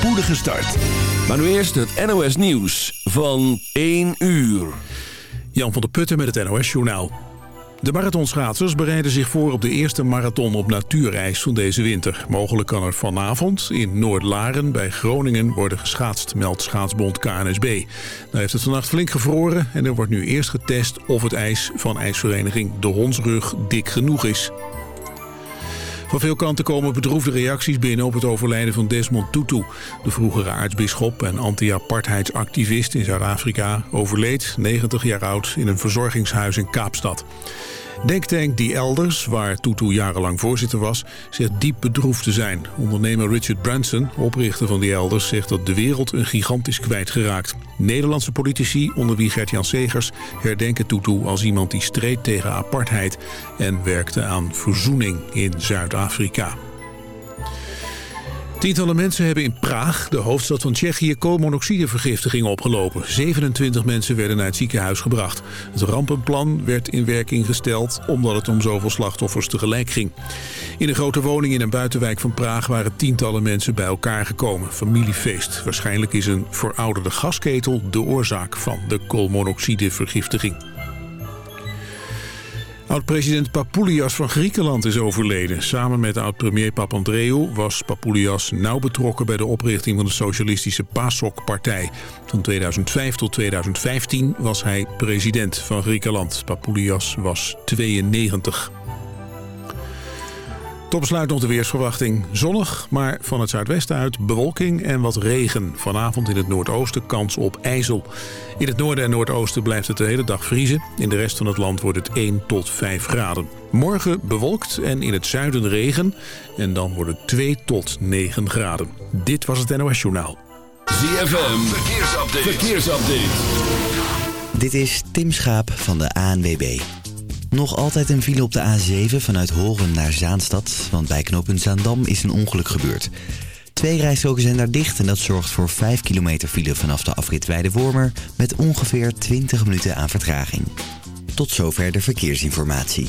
spoedige start. Maar nu eerst het NOS Nieuws van 1 uur. Jan van der Putten met het NOS Journaal. De marathonschaatsers bereiden zich voor op de eerste marathon op natuurreis van deze winter. Mogelijk kan er vanavond in Noord-Laren bij Groningen worden geschaatst, meldt schaatsbond KNSB. Daar heeft het vannacht flink gevroren en er wordt nu eerst getest of het ijs van ijsvereniging De Honsrug dik genoeg is. Van veel kanten komen bedroefde reacties binnen op het overlijden van Desmond Tutu. De vroegere aartsbisschop en anti-apartheidsactivist in Zuid-Afrika overleed, 90 jaar oud, in een verzorgingshuis in Kaapstad. Denktank Die Elders, waar Tutu jarenlang voorzitter was, zegt diep bedroefd te zijn. Ondernemer Richard Branson, oprichter van Die Elders, zegt dat de wereld een gigant is kwijtgeraakt. Nederlandse politici, onder wie Gert-Jan Segers, herdenken Tutu als iemand die streed tegen apartheid en werkte aan verzoening in Zuid-Afrika. Tientallen mensen hebben in Praag, de hoofdstad van Tsjechië, koolmonoxidevergiftiging opgelopen. 27 mensen werden naar het ziekenhuis gebracht. Het rampenplan werd in werking gesteld omdat het om zoveel slachtoffers tegelijk ging. In een grote woning in een buitenwijk van Praag waren tientallen mensen bij elkaar gekomen. Familiefeest. Waarschijnlijk is een verouderde gasketel de oorzaak van de koolmonoxidevergiftiging. Oud-president Papoulias van Griekenland is overleden. Samen met oud-premier Papandreou was Papoulias nauw betrokken... bij de oprichting van de socialistische PASOK-partij. Van 2005 tot 2015 was hij president van Griekenland. Papoulias was 92. Tot besluit nog de weersverwachting. Zonnig, maar van het zuidwesten uit bewolking en wat regen. Vanavond in het noordoosten kans op ijzel. In het noorden en noordoosten blijft het de hele dag vriezen. In de rest van het land wordt het 1 tot 5 graden. Morgen bewolkt en in het zuiden regen. En dan wordt het 2 tot 9 graden. Dit was het NOS Journaal. ZFM, verkeersupdate. verkeersupdate. Dit is Tim Schaap van de ANWB. Nog altijd een file op de A7 vanuit Horen naar Zaanstad, want bij knooppunt Zaandam is een ongeluk gebeurd. Twee rijstroken zijn daar dicht en dat zorgt voor 5 kilometer file vanaf de afrit Weide-Wormer met ongeveer 20 minuten aan vertraging. Tot zover de verkeersinformatie.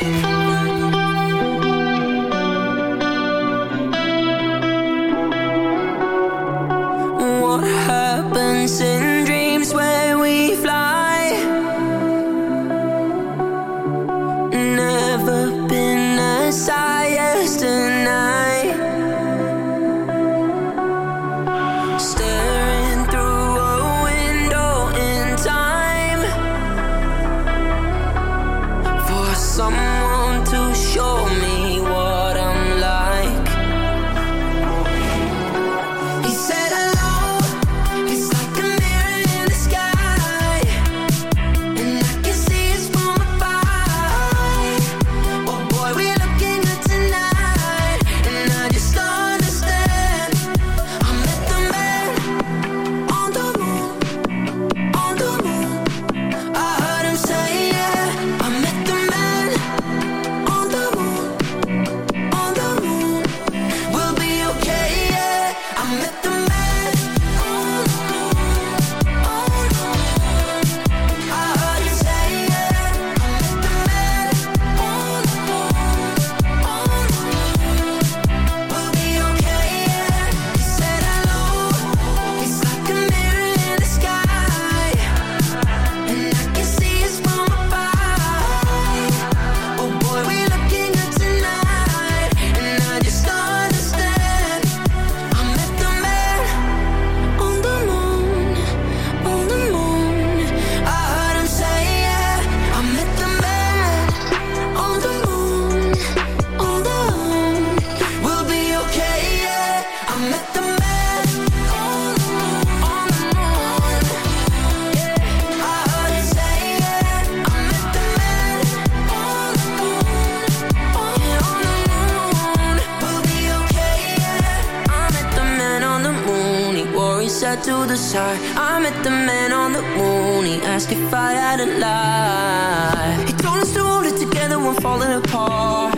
Thank you. to the side. I met the man on the moon. He asked if I had a lie. He told us to hold it together when falling apart.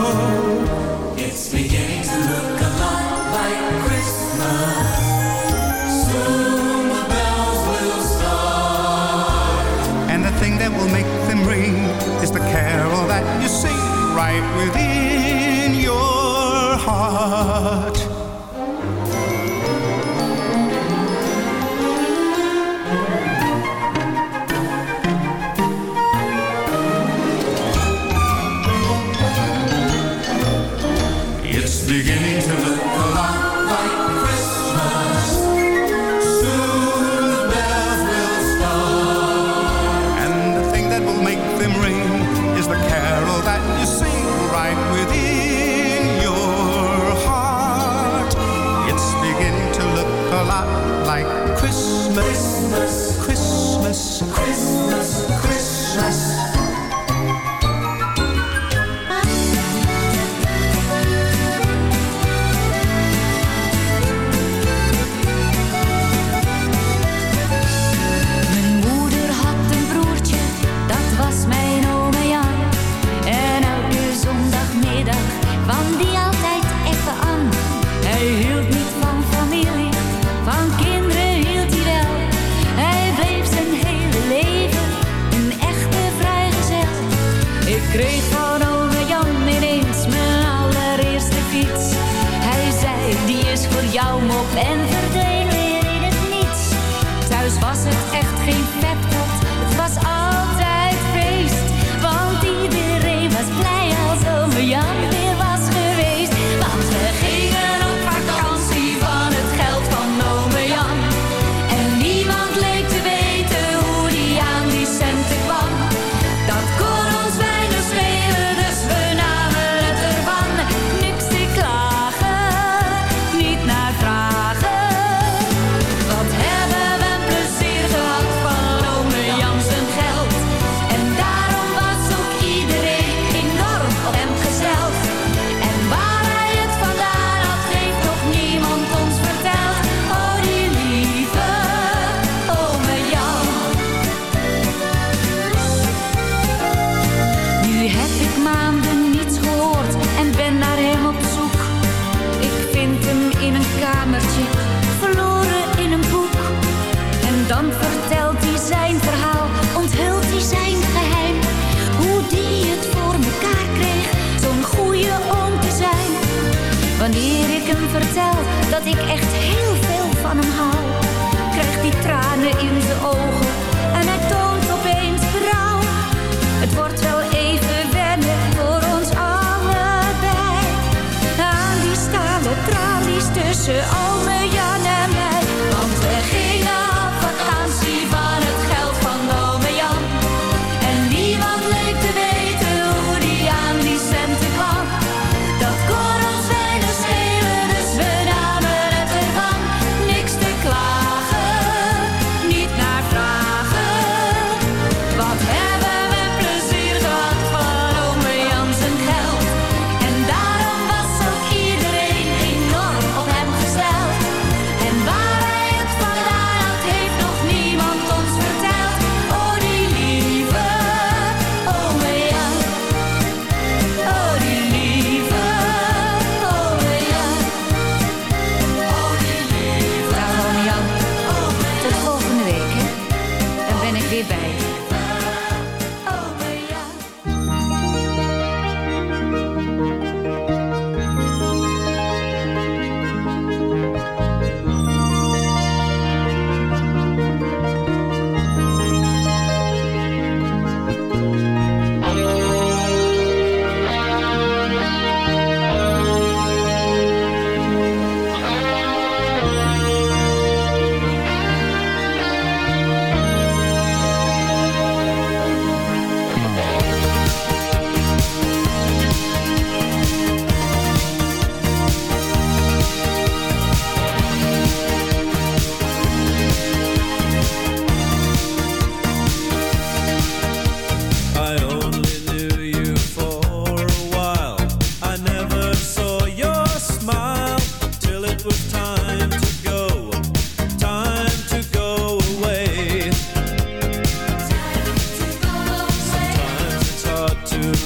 sing right within your heart. наша tralies tussen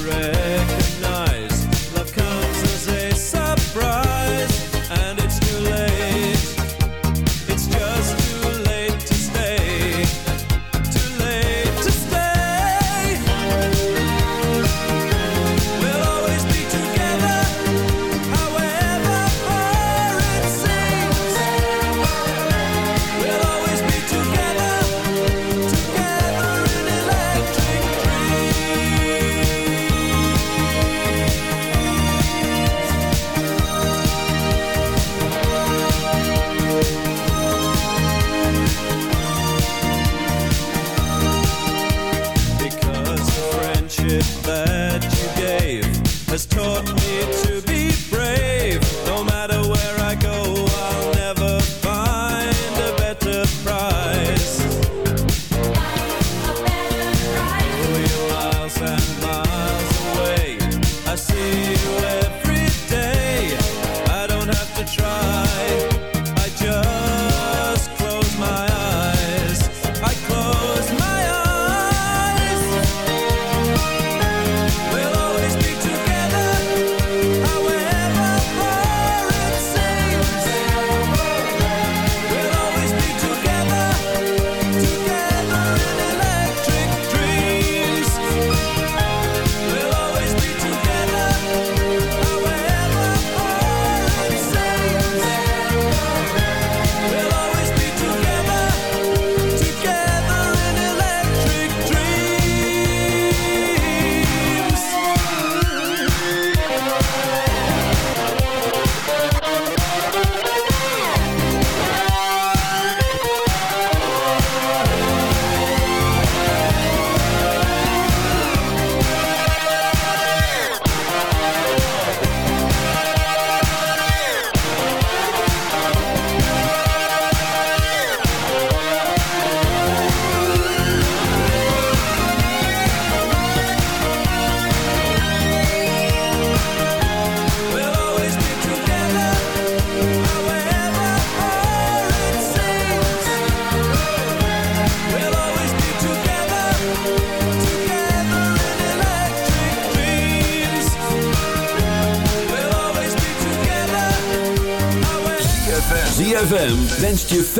red.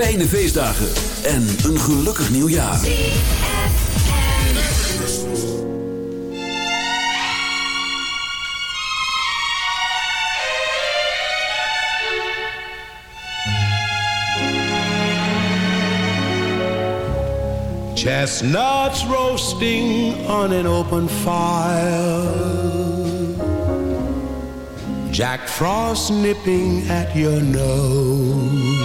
Fijne feestdagen en een gelukkig nieuwjaar. Chestnuts roasting on an open fire. Jack Frost nipping at your nose.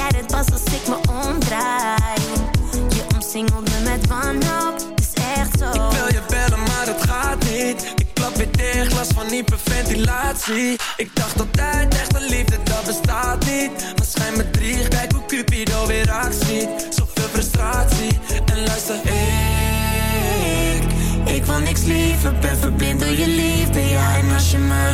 ik omdraai Je omsingelt me met wanhoop, het is echt zo Ik wil je bellen, maar het gaat niet. Ik klap weer dicht, last van hyperventilatie. Ik dacht altijd, echte liefde, dat bestaat niet. Maar schijn me drie, kijk hoe Cupido weer actie. Zoveel frustratie, en luister, ik... Ik wil niks liever, ben verblind door je liefde Ja, en als je me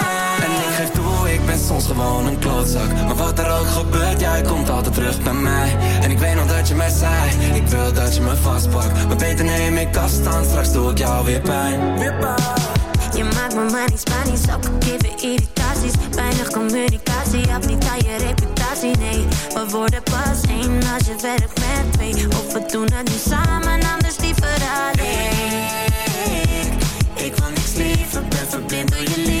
soms gewoon een klootzak. Maar wat er ook gebeurt, jij komt altijd terug bij mij. En ik weet nog dat je mij zei Ik wil dat je me vastpakt. Maar beter neem ik afstand, straks doe ik jou weer pijn. Weer Je maakt me maar niet Spanisch, ook geven irritaties. Weinig communicatie, heb niet aan je reputatie nee. We worden pas één als je werkt met twee. Of we doen het nu samen, anders liever alleen. Ik wil niks liever, ben verblind door je liefde,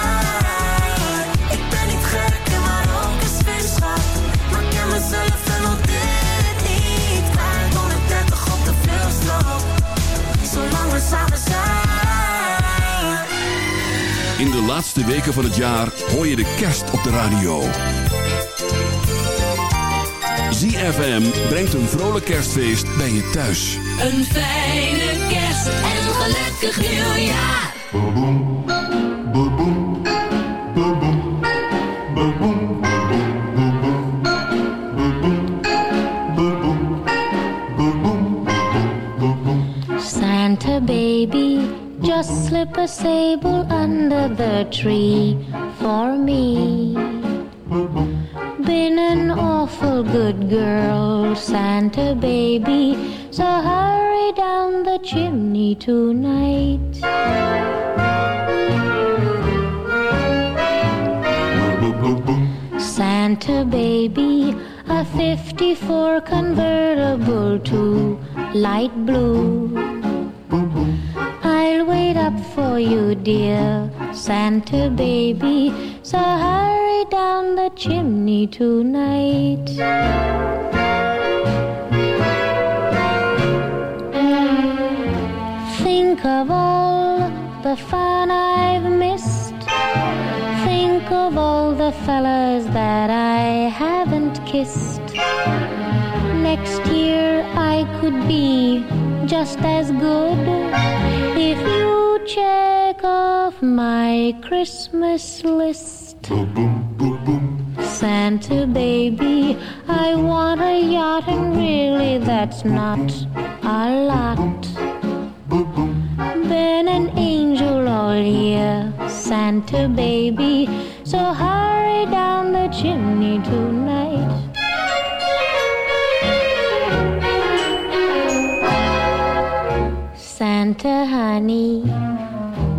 Laatste weken van het jaar hoor je de kerst op de radio. ZFM brengt een vrolijk kerstfeest bij je thuis. Een fijne kerst en een gelukkig nieuwjaar. Santa baby, slip a sable under the tree for me. Been an awful good girl, Santa baby, so hurry down the chimney tonight. Santa baby, a 54 convertible to light blue. Up for you, dear Santa baby. So hurry down the chimney tonight. Think of all the fun I've missed. Think of all the fellas that I haven't kissed. Next year I could be just as good if you check off my Christmas list. Santa baby, I want a yacht, and really that's not a lot. Been an angel all year, Santa baby, so hurry down the chimney tonight. Santa honey,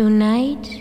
Tonight.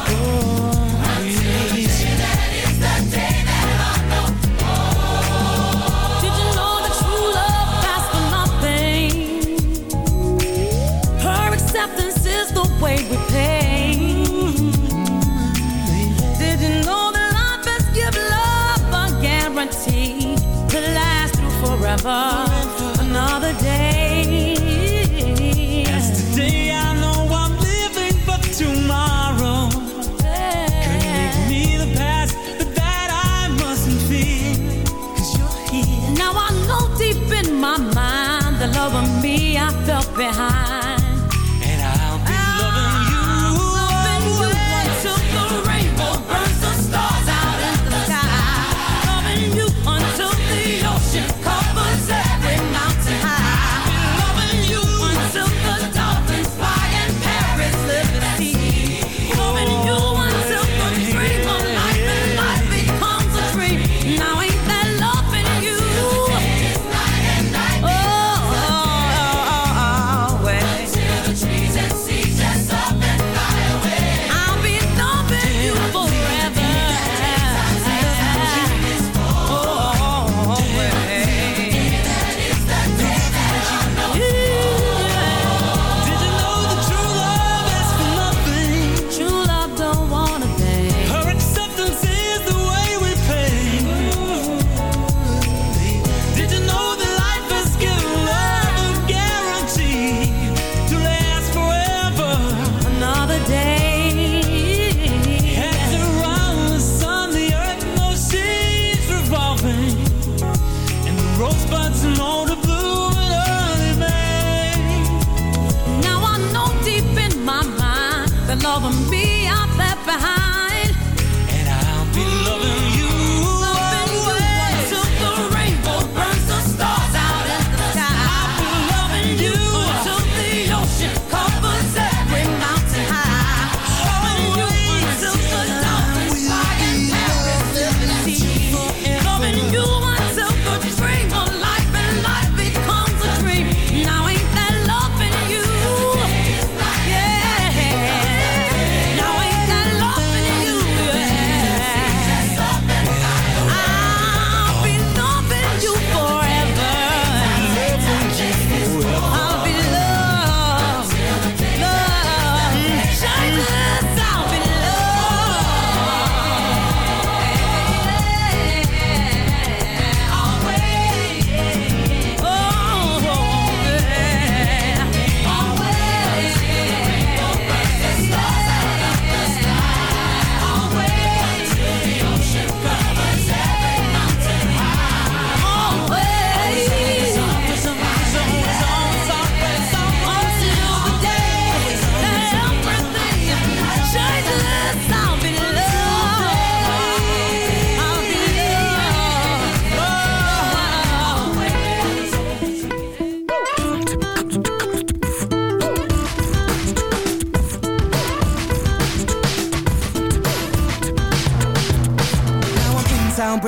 Oh.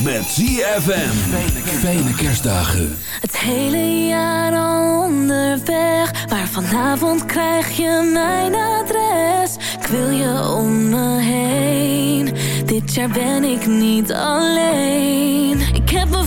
Met ZFM. Fijne kerstdagen. Het hele jaar al onderweg Maar vanavond krijg je mijn adres Ik wil je om me heen Dit jaar ben ik niet alleen Ik heb mijn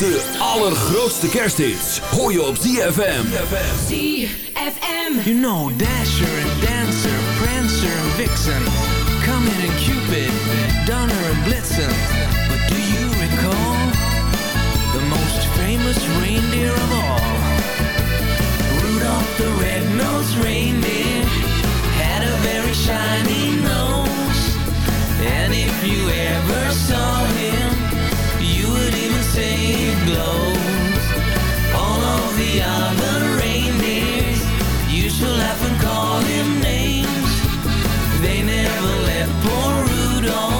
De allergrootste kersthits hoor je op ZFM. ZFM. You know Dasher and Dancer, Prancer and Vixen. Comet and Cupid, Donner and Blitzen. But do you recall the most famous reindeer of all? Rudolph the red-nosed reindeer had a very shiny nose. And if you ever saw him... same glows All of the other reindeers Used to laugh and call him names. They never let poor Rudolph